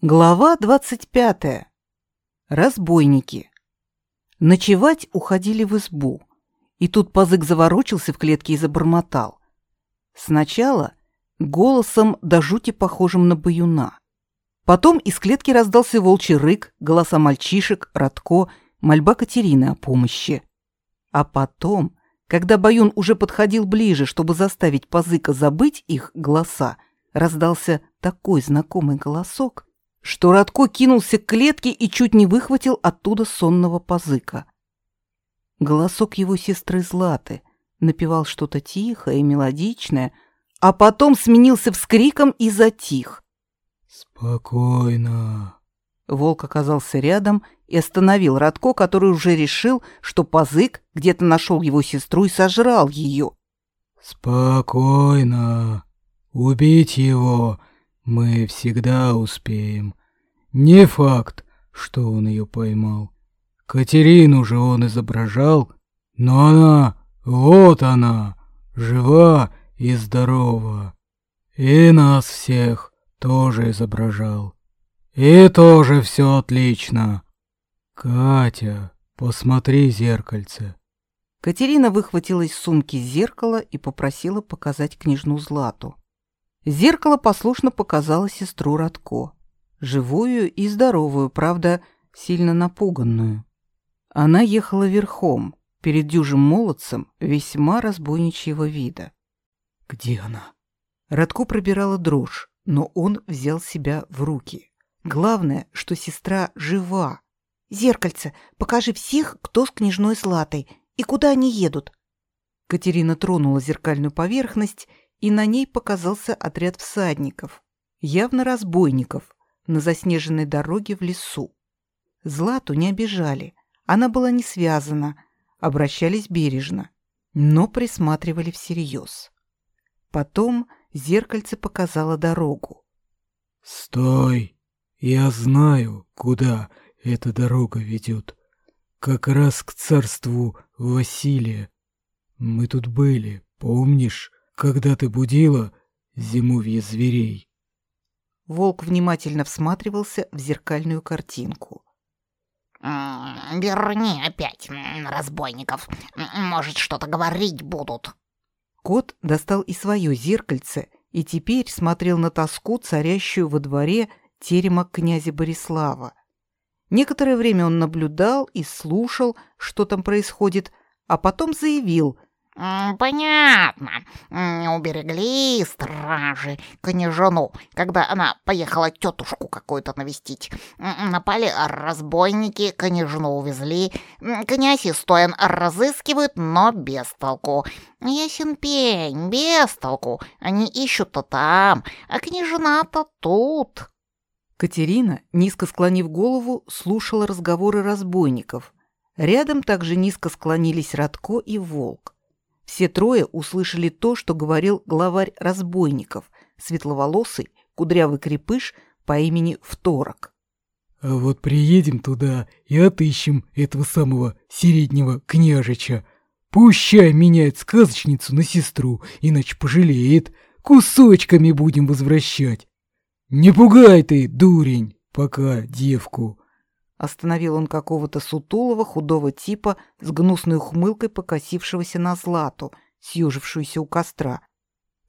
Глава 25. Разбойники. Ночевать уходили в избу. И тут Пазык заворочился в клетке и забормотал. Сначала голосом до жути похожим на баюна. Потом из клетки раздался волчий рык, голоса мальчишек, Радко, мольба Катерины о помощи. А потом, когда баюн уже подходил ближе, чтобы заставить Пазыка забыть их голоса, раздался такой знакомый голосок, что Радко кинулся к клетке и чуть не выхватил оттуда сонного позыка. Голосок его сестры Златы напевал что-то тихое и мелодичное, а потом сменился вскриком и затих. «Спокойно». Волк оказался рядом и остановил Радко, который уже решил, что позык где-то нашел его сестру и сожрал ее. «Спокойно. Убить его мы всегда успеем. Не факт, что он ее поймал. Катерину же он изображал, но она, вот она, жива и здорова. И нас всех тоже изображал. И тоже все отлично. Катя, посмотри зеркальце. Катерина выхватила из сумки зеркало и попросила показать княжну Злату. Зеркало послушно показало сестру Радко живую и здоровую, правда, сильно напуганную. Она ехала верхом, перед дюжим молодцем, весьма разбойничьего вида. «Где она?» Радко пробирала дрожь, но он взял себя в руки. Главное, что сестра жива. «Зеркальце, покажи всех, кто с княжной Златой, и куда они едут». Катерина тронула зеркальную поверхность, и на ней показался отряд всадников, явно разбойников, на заснеженной дороге в лесу. Злату не обижали, она была не связана, обращались бережно, но присматривали всерьез. Потом зеркальце показало дорогу. «Стой! Я знаю, куда эта дорога ведет. Как раз к царству Василия. Мы тут были, помнишь, когда ты будила зимовье зверей?» Волк внимательно всматривался в зеркальную картинку. «Верни опять разбойников. Может, что-то говорить будут». Кот достал и свое зеркальце и теперь смотрел на тоску, царящую во дворе терема князя Борислава. Некоторое время он наблюдал и слушал, что там происходит, а потом заявил, «Понятно. Уберегли стражи княжану, когда она поехала тетушку какую-то навестить. Напали разбойники, княжну увезли. Князь и Стоян разыскивают, но без толку. Ясен пень, без толку. Они ищут-то там, а княжна-то тут». Катерина, низко склонив голову, слушала разговоры разбойников. Рядом также низко склонились Радко и Волк. Все трое услышали то, что говорил главарь разбойников, светловолосый, кудрявый крепыш по имени Второк. «А вот приедем туда и отыщем этого самого среднего княжича. Пущай меняет сказочницу на сестру, иначе пожалеет. Кусочками будем возвращать. Не пугай ты, дурень, пока девку». Остановил он какого-то сутулого, худого типа с гнусной ухмылкой покосившегося на злату, съежившуюся у костра.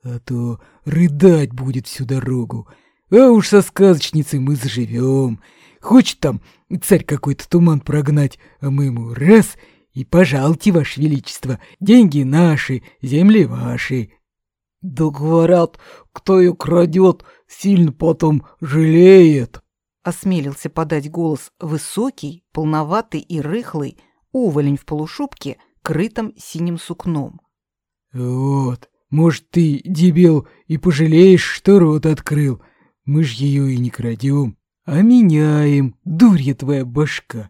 «А то рыдать будет всю дорогу. А уж со сказочницей мы заживем. Хочет там царь какой-то туман прогнать, а мы ему раз и пожалуйте, ваше величество, деньги наши, земли ваши». «Да говорят, кто ее крадет, сильно потом жалеет», осмелился подать голос высокий, полноватый и рыхлый, уволень в полушубке, крытом синим сукном. «Вот, может, ты, дебил, и пожалеешь, что рот открыл. Мы ж ее и не крадем, а меняем, дурья твоя башка.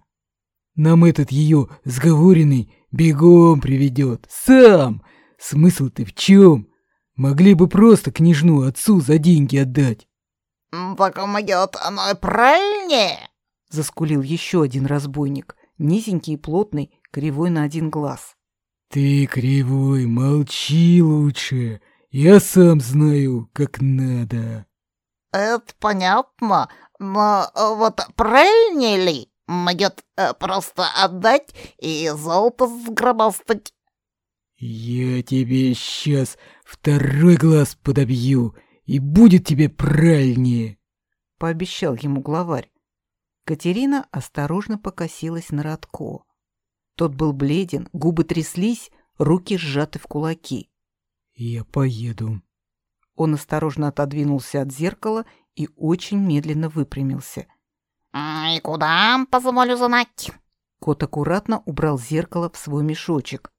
Нам этот ее сговоренный бегом приведет, сам. Смысл-то в чем? Могли бы просто княжну отцу за деньги отдать. «Так идет оно правильнее!» — заскулил еще один разбойник, низенький и плотный, кривой на один глаз. «Ты, кривой, молчи лучше, я сам знаю, как надо». «Это понятно, Но э, вот правильнее ли? Может, э, просто отдать и золото сгробастать? Я тебе сейчас второй глаз подобью, и будет тебе правильнее, — пообещал ему главарь. Катерина осторожно покосилась на Радко. Тот был бледен, губы тряслись, руки сжаты в кулаки. Я поеду. Он осторожно отодвинулся от зеркала и очень медленно выпрямился. «И куда, позволю знать?» Кот аккуратно убрал зеркало в свой мешочек.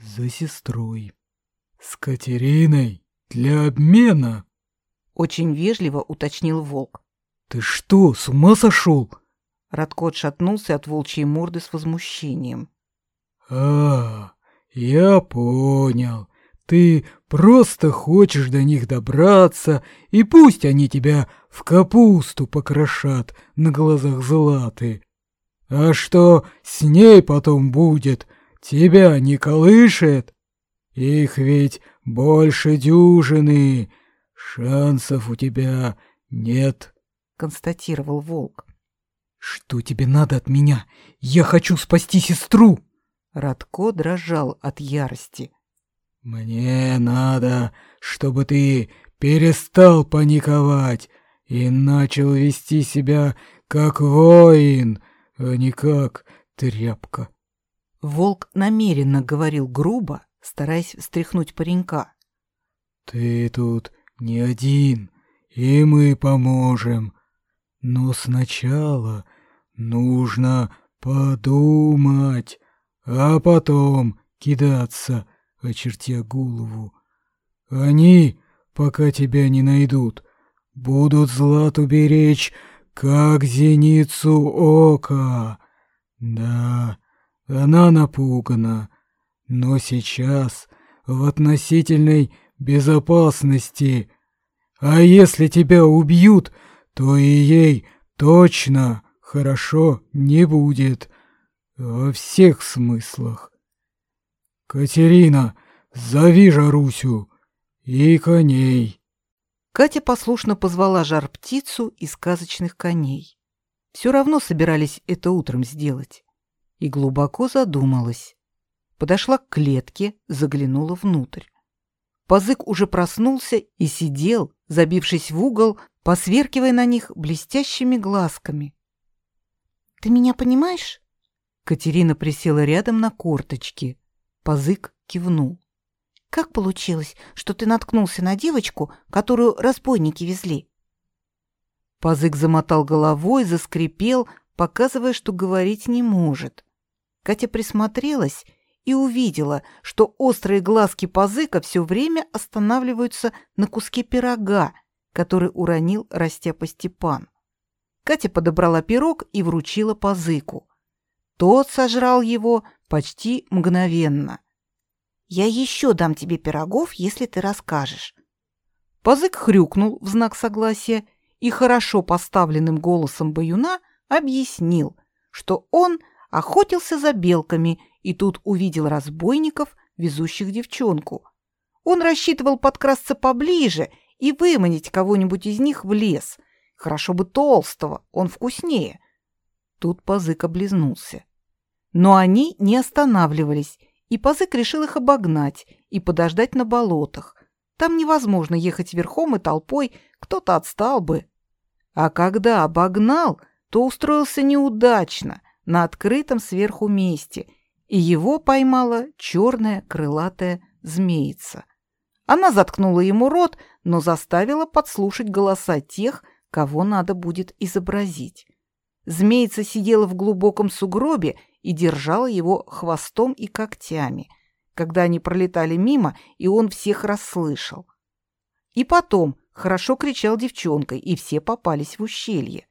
За сестрой. С Катериной для обмена. Очень вежливо уточнил волк. Ты что, с ума сошел? Радко отшатнулся от волчьей морды с возмущением. А, я понял. Ты просто хочешь до них добраться, и пусть они тебя в капусту покрошат на глазах Златы. А что с ней потом будет, тебя не колышет? Их ведь больше дюжины, шансов у тебя нет, — констатировал волк. «Что тебе надо от меня? Я хочу спасти сестру!» Радко дрожал от ярости. «Мне надо, чтобы ты перестал паниковать и начал вести себя как воин, а не как тряпка». Волк намеренно говорил грубо, стараясь встряхнуть паренька. «Ты тут не один, и мы поможем. Но сначала нужно подумать, а потом кидаться, очертя голову. Они, пока тебя не найдут, будут злату беречь, как зеницу ока. Да, она напугана, но сейчас в относительной безопасности. А если тебя убьют, то и ей точно хорошо не будет. Во всех смыслах. Катерина, зови Жарусю и коней. Катя послушно позвала жар-птицу и сказочных коней. Все равно собирались это утром сделать. И глубоко задумалась. Подошла к клетке, заглянула внутрь. Пазык уже проснулся и сидел, забившись в угол, посверкивая на них блестящими глазками. «Ты меня понимаешь?» Катерина присела рядом на корточки. Пазык кивнул. «Как получилось, что ты наткнулся на девочку, которую разбойники везли?» Пазык замотал головой, заскрипел, показывая, что говорить не может. Катя присмотрелась и увидела, что острые глазки Пазыка все время останавливаются на куске пирога, который уронил Растяпа Степан. Катя подобрала пирог и вручила Пазыку. Тот сожрал его почти мгновенно. «Я еще дам тебе пирогов, если ты расскажешь». Пазык хрюкнул в знак согласия и хорошо поставленным голосом баюна объяснил, что он охотился за белками и тут увидел разбойников, везущих девчонку. Он рассчитывал подкрасться поближе и выманить кого-нибудь из них в лес. Хорошо бы толстого, он вкуснее. Тут Пазык облизнулся. Но они не останавливались, и Пазык решил их обогнать и подождать на болотах. Там невозможно ехать верхом и толпой, кто-то отстал бы. А когда обогнал, то устроился неудачно, на открытом сверху месте, и его поймала черная крылатая змеица. Она заткнула ему рот, но заставила подслушать голоса тех, кого надо будет изобразить. Змеица сидела в глубоком сугробе и держала его хвостом и когтями, когда они пролетали мимо, и он всех расслышал. И потом хорошо кричал девчонкой, и все попались в ущелье.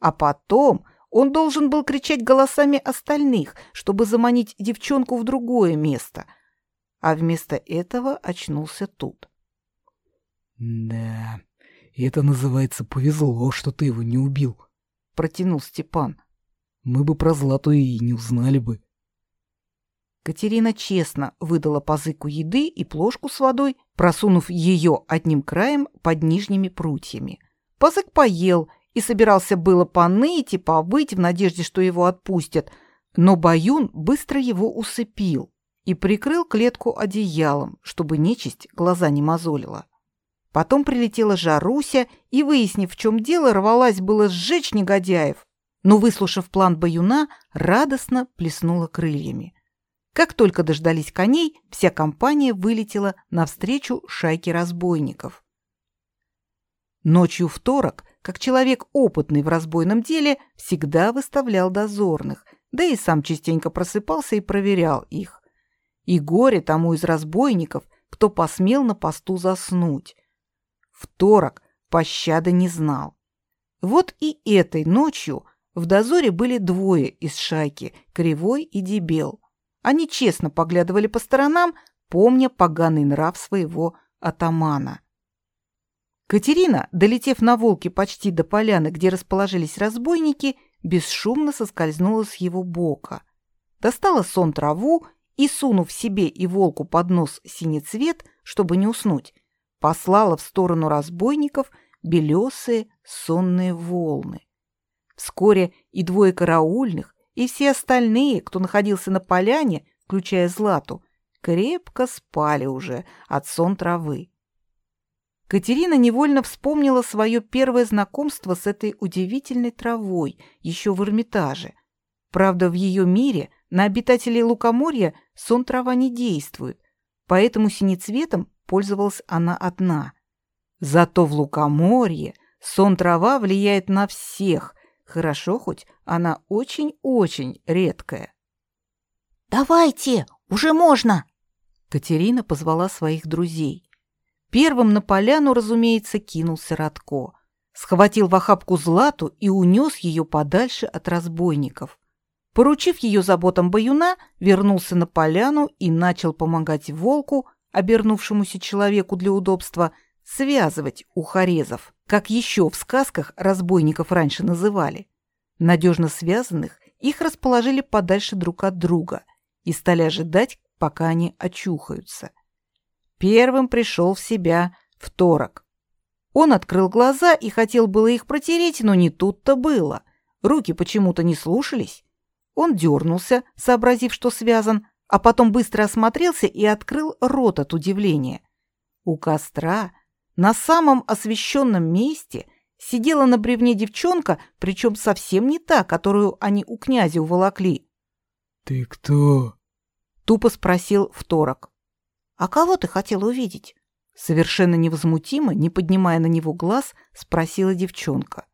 А потом он должен был кричать голосами остальных, чтобы заманить девчонку в другое место, а вместо этого очнулся тут. «Да, это называется повезло, что ты его не убил», протянул Степан. Мы бы про Злату и не узнали бы. Катерина честно выдала Пазыку еды и плошку с водой, просунув ее одним краем под нижними прутьями. Пазык поел и собирался было поныть и повыть в надежде, что его отпустят, но Баюн быстро его усыпил и прикрыл клетку одеялом, чтобы нечисть глаза не мозолила. Потом прилетела Жаруся и, выяснив, в чем дело, рвалась было сжечь негодяев, но, выслушав план Баюна, радостно плеснула крыльями. Как только дождались коней, вся компания вылетела навстречу шайке разбойников. Ночью второк, как человек опытный в разбойном деле, всегда выставлял дозорных, да и сам частенько просыпался и проверял их. И горе тому из разбойников, кто посмел на посту заснуть. Второк пощады не знал. Вот и этой ночью в дозоре были двое из шайки, Кривой и Дебел. Они честно поглядывали по сторонам, помня поганый нрав своего атамана. Катерина, долетев на волке почти до поляны, где расположились разбойники, бесшумно соскользнула с его бока. Достала сон траву и, сунув себе и волку под нос синий цвет, чтобы не уснуть, послала в сторону разбойников белесые сонные волны. Вскоре и двое караульных, и все остальные, кто находился на поляне, включая Злату, крепко спали уже от сон травы. Катерина невольно вспомнила свое первое знакомство с этой удивительной травой еще в Эрмитаже. Правда, в ее мире на обитателей Лукоморья сон трава не действует, поэтому синецветом пользовалась она одна. Зато в лукоморье сон трава влияет на всех, хорошо хоть она очень-очень редкая. «Давайте, уже можно!» Катерина позвала своих друзей. Первым на поляну, разумеется, кинулся Радко. Схватил в охапку Злату и унес ее подальше от разбойников. Поручив ее заботам баюна, вернулся на поляну и начал помогать волку обернувшемуся человеку для удобства, связывать ухарезов, как еще в сказках разбойников раньше называли. Надежно связанных их расположили подальше друг от друга и стали ожидать, пока они очухаются. Первым пришел в себя второк. Он открыл глаза и хотел было их протереть, но не тут-то было. Руки почему-то не слушались. Он дернулся, сообразив, что связан, а потом быстро осмотрелся и открыл рот от удивления. У костра, на самом освещенном месте, сидела на бревне девчонка, причем совсем не та, которую они у князя уволокли. «Ты кто?» — тупо спросил второк. «А кого ты хотел увидеть?» Совершенно невозмутимо, не поднимая на него глаз, спросила девчонка.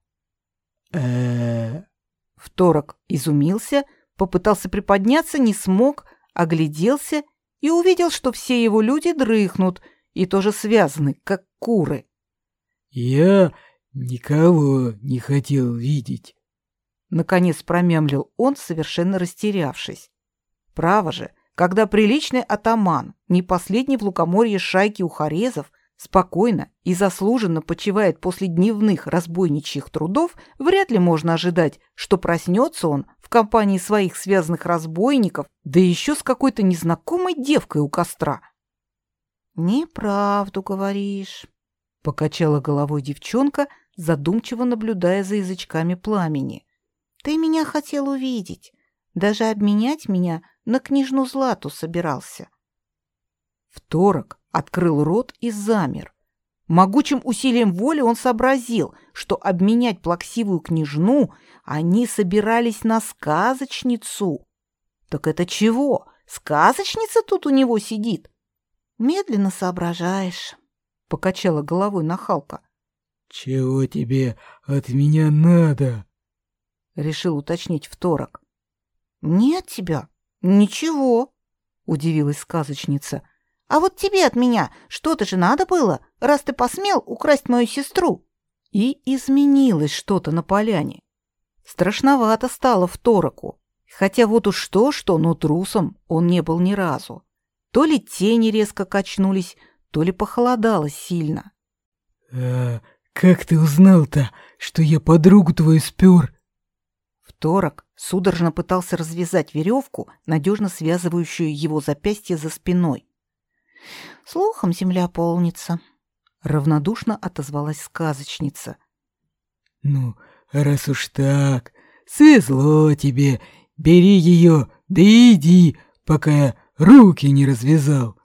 э Второк изумился, попытался приподняться, не смог, огляделся и увидел, что все его люди дрыхнут и тоже связаны, как куры. «Я никого не хотел видеть», — наконец промямлил он, совершенно растерявшись. Право же, когда приличный атаман, не последний в лукоморье шайки ухарезов, спокойно и заслуженно почивает после дневных разбойничьих трудов, вряд ли можно ожидать, что проснется он в компании своих связанных разбойников, да еще с какой-то незнакомой девкой у костра. «Неправду говоришь», — покачала головой девчонка, задумчиво наблюдая за язычками пламени. «Ты меня хотел увидеть, даже обменять меня на княжну Злату собирался». Второк открыл рот и замер. Могучим усилием воли он сообразил, что обменять плаксивую княжну они собирались на сказочницу. Так это чего? Сказочница тут у него сидит? Медленно соображаешь, — покачала головой нахалка. «Чего тебе от меня надо?» — решил уточнить второк. «Нет тебя, ничего», — удивилась сказочница. А вот тебе от меня что-то же надо было, раз ты посмел украсть мою сестру. И изменилось что-то на поляне. Страшновато стало второку. Хотя вот уж что-что, но трусом он не был ни разу. То ли тени резко качнулись, то ли похолодало сильно. «А как ты узнал-то, что я подругу твою спер?» Второк судорожно пытался развязать веревку, надежно связывающую его запястье за спиной. Слухом земля полнится. Равнодушно отозвалась сказочница. Ну, раз уж так, свезло тебе, бери ее, да иди, пока я руки не развязал.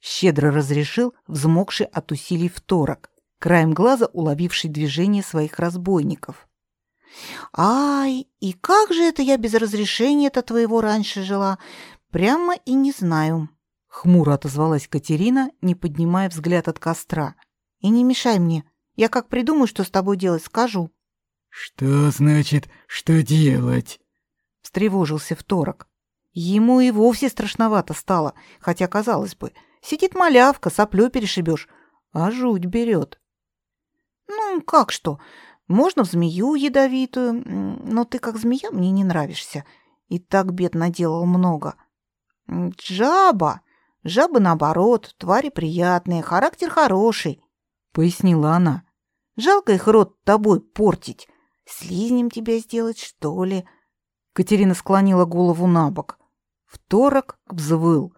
Щедро разрешил взмокший от усилий второк, краем глаза уловивший движение своих разбойников. Ай, и как же это я без разрешения-то твоего раньше жила? Прямо и не знаю. Хмуро отозвалась Катерина, не поднимая взгляд от костра. И не мешай мне. Я как придумаю, что с тобой делать, скажу. Что значит, что делать? Встревожился второк. Ему и вовсе страшновато стало, хотя, казалось бы, сидит малявка, соплю перешибешь, а жуть берет. Ну, как что? Можно в змею ядовитую, но ты как змея мне не нравишься. И так бед наделал много. Жаба. Жабы, наоборот, твари приятные, характер хороший, — пояснила она. Жалко их рот тобой портить. Слизнем тебя сделать, что ли? Катерина склонила голову на бок. Второк взвыл.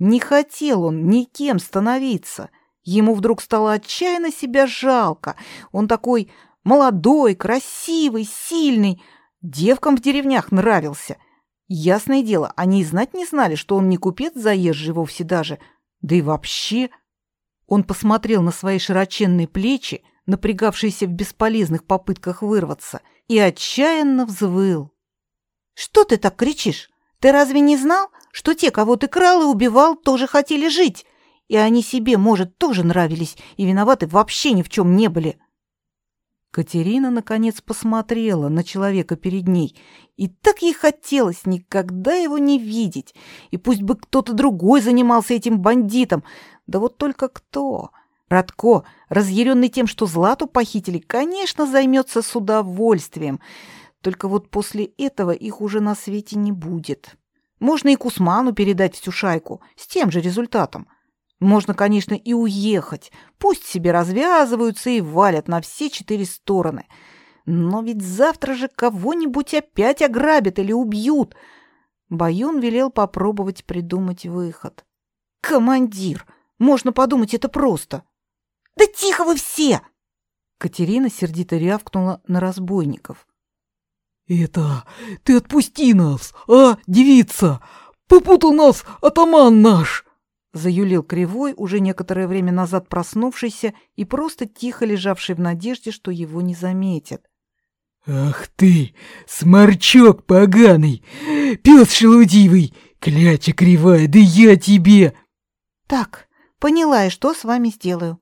Не хотел он никем становиться. Ему вдруг стало отчаянно себя жалко. Он такой Молодой, красивый, сильный. Девкам в деревнях нравился. Ясное дело, они и знать не знали, что он не купец заезжий вовсе даже. Да и вообще... Он посмотрел на свои широченные плечи, напрягавшиеся в бесполезных попытках вырваться, и отчаянно взвыл. «Что ты так кричишь? Ты разве не знал, что те, кого ты крал и убивал, тоже хотели жить? И они себе, может, тоже нравились и виноваты вообще ни в чем не были?» Катерина, наконец, посмотрела на человека перед ней, и так ей хотелось никогда его не видеть, и пусть бы кто-то другой занимался этим бандитом, да вот только кто? Радко, разъяренный тем, что Злату похитили, конечно, займется с удовольствием, только вот после этого их уже на свете не будет. Можно и Кусману передать всю шайку, с тем же результатом. Можно, конечно, и уехать. Пусть себе развязываются и валят на все четыре стороны. Но ведь завтра же кого-нибудь опять ограбят или убьют. Баюн велел попробовать придумать выход. «Командир! Можно подумать, это просто!» «Да тихо вы все!» Катерина сердито рявкнула на разбойников. «Это... ты отпусти нас, а, девица! Попутал нас атаман наш!» Заюлил Кривой, уже некоторое время назад проснувшийся и просто тихо лежавший в надежде, что его не заметят. «Ах ты, сморчок поганый! Пес шелудивый! Кляча кривая, да я тебе!» «Так, поняла и что с вами сделаю?»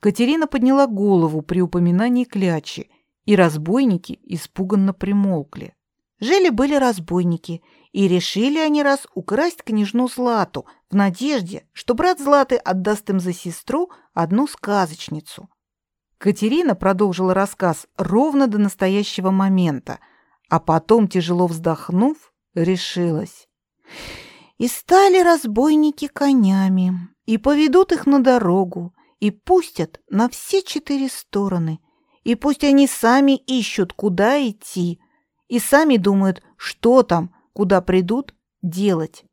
Катерина подняла голову при упоминании клячи, и разбойники испуганно примолкли. Жили-были разбойники, и решили они раз украсть княжну Злату в надежде, что брат Златы отдаст им за сестру одну сказочницу. Катерина продолжила рассказ ровно до настоящего момента, а потом, тяжело вздохнув, решилась. И стали разбойники конями, и поведут их на дорогу, и пустят на все четыре стороны, и пусть они сами ищут, куда идти, и сами думают, что там, куда придут, делать.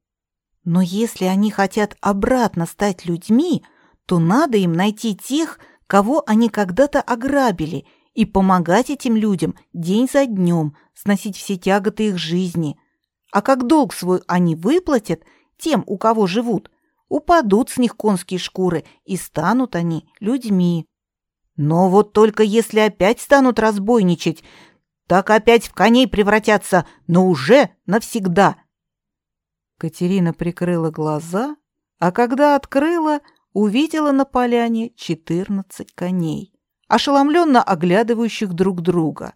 Но если они хотят обратно стать людьми, то надо им найти тех, кого они когда-то ограбили, и помогать этим людям день за днем, сносить все тяготы их жизни. А как долг свой они выплатят тем, у кого живут, упадут с них конские шкуры, и станут они людьми. Но вот только если опять станут разбойничать, так опять в коней превратятся, но уже навсегда. Катерина прикрыла глаза, а когда открыла, увидела на поляне четырнадцать коней, ошеломленно оглядывающих друг друга.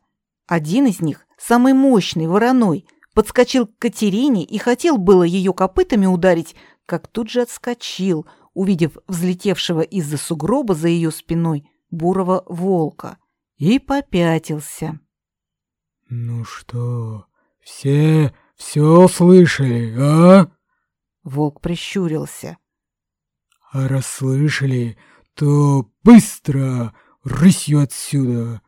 Один из них, самый мощный, вороной, подскочил к Катерине и хотел было ее копытами ударить, как тут же отскочил, увидев взлетевшего из-за сугроба за ее спиной бурого волка, и попятился. «Ну что, все все слышали, а?» Волк прищурился. «А раз слышали, то быстро рысью отсюда,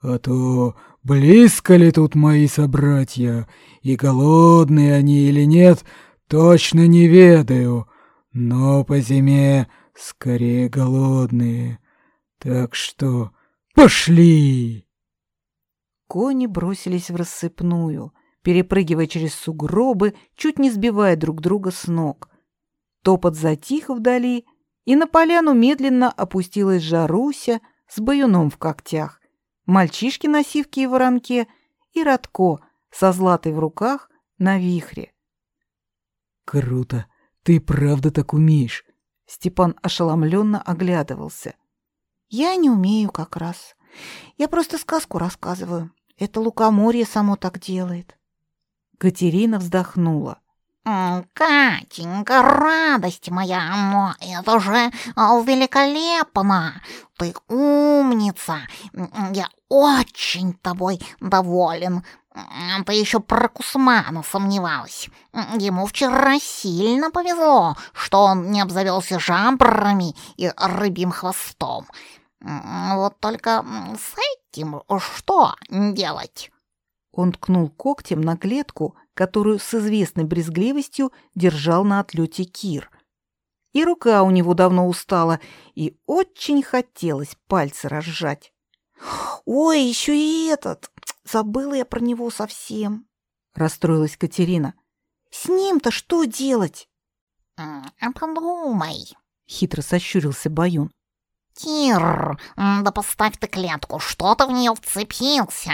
а то близко ли тут мои собратья, и голодные они или нет, точно не ведаю, но по зиме скорее голодные, так что пошли!» Кони бросились в рассыпную, перепрыгивая через сугробы, чуть не сбивая друг друга с ног. Топот затих вдали, и на поляну медленно опустилась Жаруся с баюном в когтях, мальчишки на сивке и воронке и Радко со златой в руках на вихре. Круто. Ты правда так умеешь? Степан ошеломленно оглядывался. Я не умею как раз. Я просто сказку рассказываю. Это лукоморье само так делает. Катерина вздохнула. «Катенька, радость моя, это же а, великолепно! Ты умница! Я очень тобой доволен. Ты еще про Кусмана сомневалась. Ему вчера сильно повезло, что он не обзавелся жабрами и рыбьим хвостом. Вот только с этим что делать?» Он ткнул когтем на клетку, которую с известной брезгливостью держал на отлете Кир. И рука у него давно устала, и очень хотелось пальцы разжать. «Ой, еще и этот! Забыла я про него совсем!» — расстроилась Катерина. «С ним-то что делать?» «Подумай!» — хитро сощурился Баюн. «Кир, да поставь ты клетку, что ты в нее вцепился!»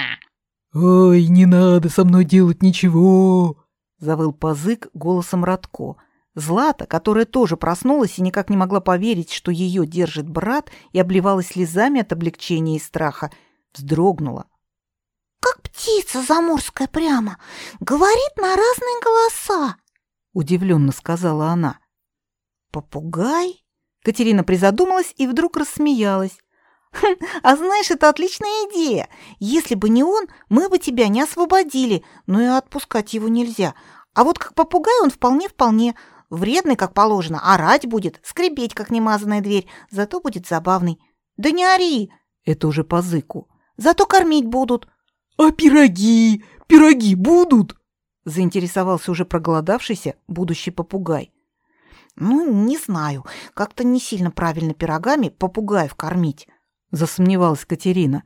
«Ой, не надо со мной делать ничего!» — завыл Пазык голосом Радко. Злата, которая тоже проснулась и никак не могла поверить, что ее держит брат, и обливалась слезами от облегчения и страха, вздрогнула. «Как птица заморская прямо! Говорит на разные голоса!» — удивленно сказала она. «Попугай?» Катерина призадумалась и вдруг рассмеялась. Хм, а знаешь, это отличная идея. Если бы не он, мы бы тебя не освободили, но и отпускать его нельзя. А вот как попугай он вполне-вполне вредный, как положено, орать будет, скрипеть, как немазанная дверь, зато будет забавный. Да не ори, это уже по зыку. Зато кормить будут. А пироги? Пироги будут? Заинтересовался уже проголодавшийся будущий попугай. Ну, не знаю, как-то не сильно правильно пирогами попугаев кормить засомневалась Катерина.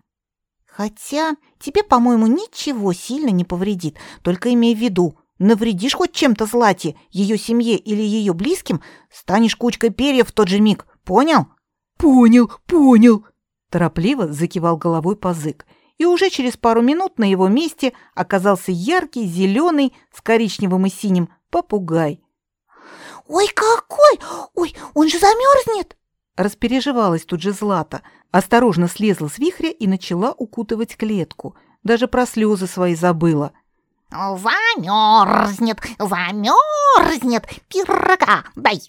Хотя тебе, по-моему, ничего сильно не повредит, только имей в виду, навредишь хоть чем-то Злате, ее семье или ее близким, станешь кучкой перьев в тот же миг, понял? Понял, понял, торопливо закивал головой Пазык. И уже через пару минут на его месте оказался яркий, зеленый, с коричневым и синим попугай. «Ой, какой! Ой, он же замерзнет!» Распереживалась тут же Злата, осторожно слезла с вихря и начала укутывать клетку. Даже про слезы свои забыла. «Замерзнет, замерзнет, пирога дай!»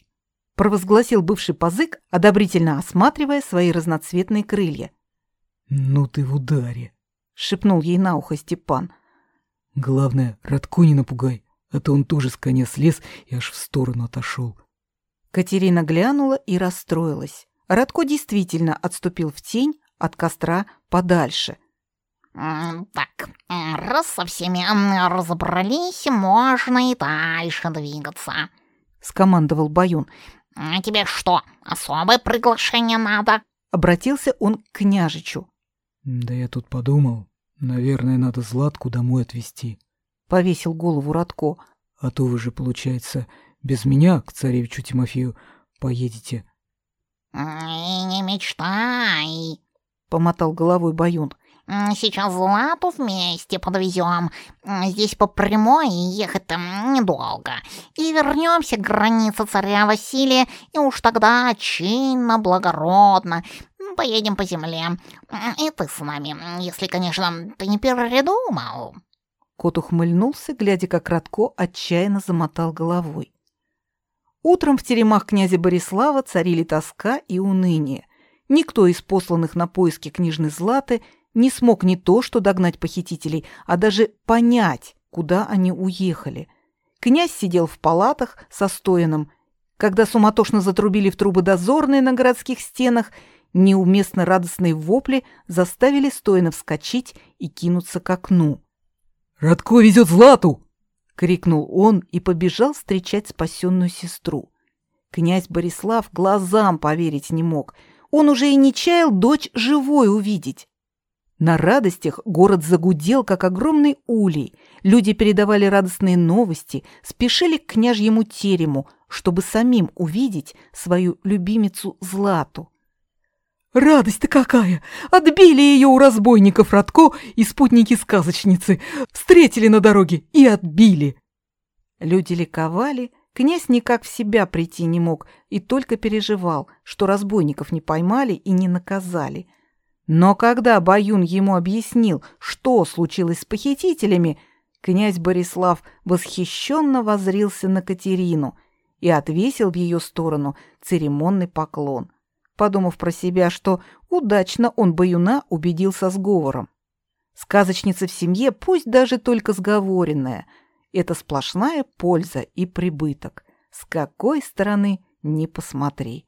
провозгласил бывший позык, одобрительно осматривая свои разноцветные крылья. «Ну ты в ударе!» — шепнул ей на ухо Степан. «Главное, Радко не напугай, а то он тоже с коня слез и аж в сторону отошел. Катерина глянула и расстроилась. Радко действительно отступил в тень от костра подальше. «Так, раз со всеми разобрались, можно и дальше двигаться», — скомандовал Баюн. «Тебе что, особое приглашение надо?» Обратился он к княжичу. «Да я тут подумал, наверное, надо Златку домой отвезти», — повесил голову Радко. «А то вы же, получается, без меня к царевичу Тимофею поедете. — Не мечтай, — помотал головой Баюн. — Сейчас Злату вместе подвезем. Здесь по прямой ехать-то недолго. И вернемся к границе царя Василия, и уж тогда чинно, благородно поедем по земле. И ты с нами, если, конечно, ты не передумал. Кот ухмыльнулся, глядя, как Радко отчаянно замотал головой. Утром в теремах князя Борислава царили тоска и уныние. Никто из посланных на поиски книжной Златы не смог не то что догнать похитителей, а даже понять, куда они уехали. Князь сидел в палатах со стояном. Когда суматошно затрубили в трубы дозорные на городских стенах, неуместно радостные вопли заставили стояна вскочить и кинуться к окну. «Радко везет Злату!» — крикнул он и побежал встречать спасенную сестру. Князь Борислав глазам поверить не мог. Он уже и не чаял дочь живой увидеть. На радостях город загудел, как огромный улей. Люди передавали радостные новости, спешили к княжьему терему, чтобы самим увидеть свою любимицу Злату. Радость-то какая! Отбили ее у разбойников Радко и спутники-сказочницы. Встретили на дороге и отбили. Люди ликовали, князь никак в себя прийти не мог и только переживал, что разбойников не поймали и не наказали. Но когда Баюн ему объяснил, что случилось с похитителями, князь Борислав восхищенно возрился на Катерину и отвесил в ее сторону церемонный поклон подумав про себя, что удачно он Баюна убедил со сговором. Сказочница в семье, пусть даже только сговоренная, это сплошная польза и прибыток. С какой стороны не посмотри.